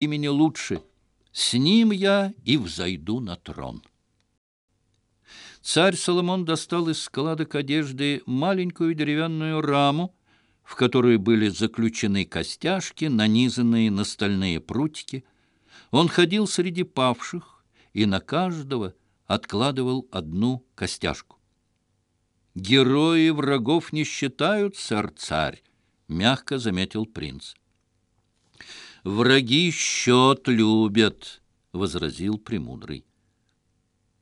имени лучше. С ним я и взойду на трон». Царь Соломон достал из складок одежды маленькую деревянную раму, в которую были заключены костяшки, нанизанные на стальные прутики. Он ходил среди павших и на каждого откладывал одну костяшку. «Герои врагов не считают, сэр-царь», — мягко заметил принц. «Враги счет любят», — возразил Премудрый.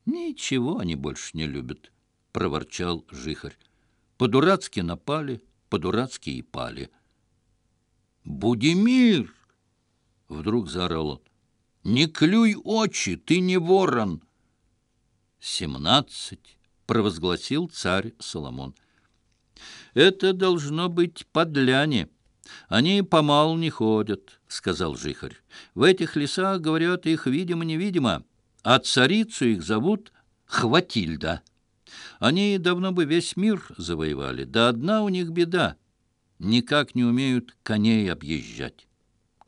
«Ничего они больше не любят», — проворчал Жихарь. «По-дурацки напали, по-дурацки и пали». «Будимир!» — вдруг заорал он. «Не клюй очи, ты не ворон!» «Семнадцать!» — провозгласил царь Соломон. «Это должно быть подляне!» Они помалу не ходят, — сказал жихарь. В этих лесах, говорят, их видимо-невидимо, а царицу их зовут Хватильда. Они давно бы весь мир завоевали, да одна у них беда. Никак не умеют коней объезжать,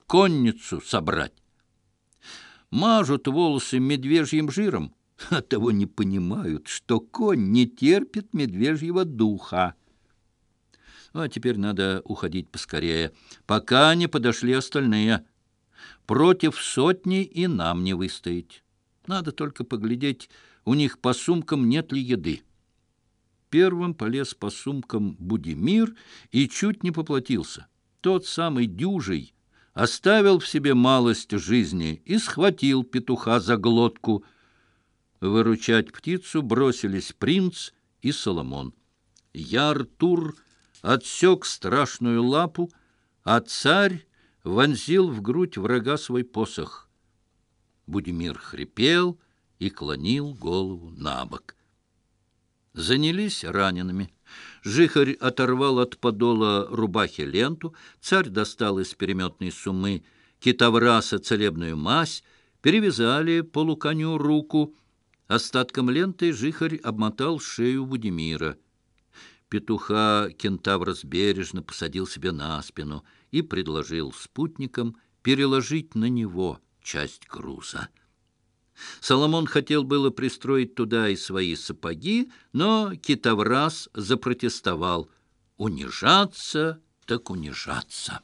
конницу собрать. Мажут волосы медвежьим жиром, а того не понимают, что конь не терпит медвежьего духа. А теперь надо уходить поскорее, пока не подошли остальные. Против сотни и нам не выстоять. Надо только поглядеть, у них по сумкам нет ли еды. Первым полез по сумкам Будимир и чуть не поплатился. Тот самый дюжий оставил в себе малость жизни и схватил петуха за глотку. Выручать птицу бросились принц и Соломон. Яртур. Артур, — отсек страшную лапу, а царь вонзил в грудь врага свой посох. Будимир хрипел и клонил голову на бок. Занялись ранеными. Жихарь оторвал от подола рубахи ленту, царь достал из переметной сумы китавраса целебную мазь, перевязали полуконю руку. Остатком ленты жихарь обмотал шею Будимира — Петуха кентаврос бережно посадил себе на спину и предложил спутникам переложить на него часть груза. Соломон хотел было пристроить туда и свои сапоги, но китаврас запротестовал. «Унижаться так унижаться!»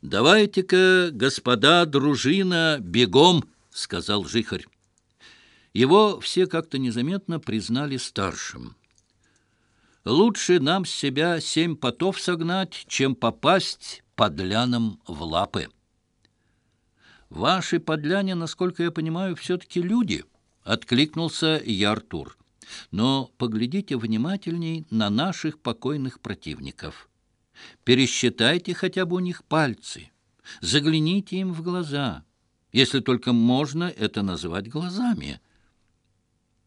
«Давайте-ка, господа, дружина, бегом!» — сказал жихарь. Его все как-то незаметно признали старшим лучше нам с себя семь потов согнать, чем попасть подлянам в лапы. «Ваши подляне, насколько я понимаю, все-таки люди», — откликнулся Яртур. «Но поглядите внимательней на наших покойных противников. Пересчитайте хотя бы у них пальцы, загляните им в глаза, если только можно это назвать глазами»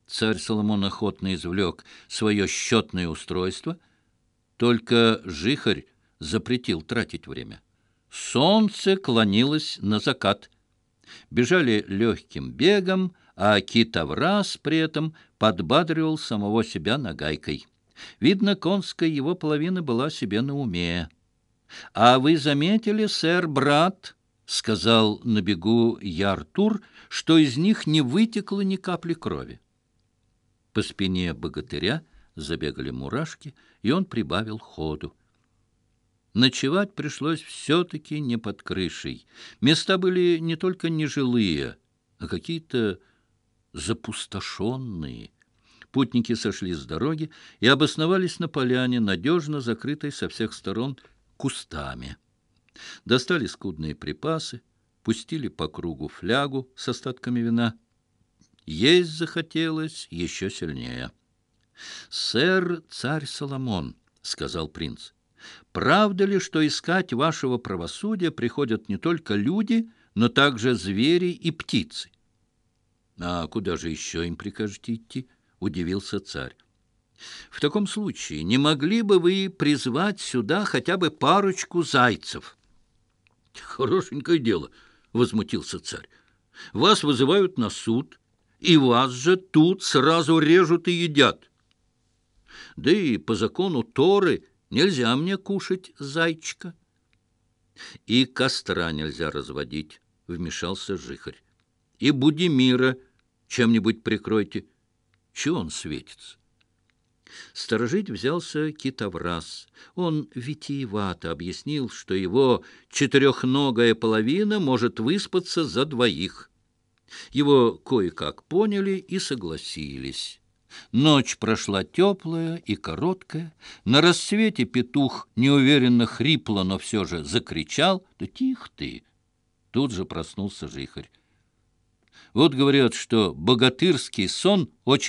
царь Соломон охотно извлек свое счетное устройство, только жихарь запретил тратить время. Солнце клонилось на закат. Бежали легким бегом, а китовраз при этом подбадривал самого себя нагайкой. Видно, конская его половина была себе на уме. «А вы заметили, сэр, брат?» — сказал на бегу Яртур, что из них не вытекло ни капли крови. По спине богатыря забегали мурашки, и он прибавил ходу. Ночевать пришлось все-таки не под крышей. Места были не только нежилые, а какие-то запустошенные. Путники сошли с дороги и обосновались на поляне, надежно закрытой со всех сторон кустами. Достали скудные припасы, пустили по кругу флягу с остатками вина — есть захотелось еще сильнее. «Сэр, царь Соломон», — сказал принц, — «правда ли, что искать вашего правосудия приходят не только люди, но также звери и птицы?» «А куда же еще им прикажете идти?» — удивился царь. «В таком случае не могли бы вы призвать сюда хотя бы парочку зайцев?» «Хорошенькое дело», — возмутился царь. «Вас вызывают на суд» и вас же тут сразу режут и едят. Да и по закону Торы нельзя мне кушать зайчика. И костра нельзя разводить, — вмешался жихарь. И буди мира чем-нибудь прикройте. Чего он светится? Сторожить взялся китовраз. Он витиевато объяснил, что его четырехногая половина может выспаться за двоих — его кое-как поняли и согласились. Ночь прошла теплая и короткая. На рассвете петух неуверенно хрипло, но все же закричал. «Да тих ты!» Тут же проснулся жихарь. Вот говорят, что богатырский сон очень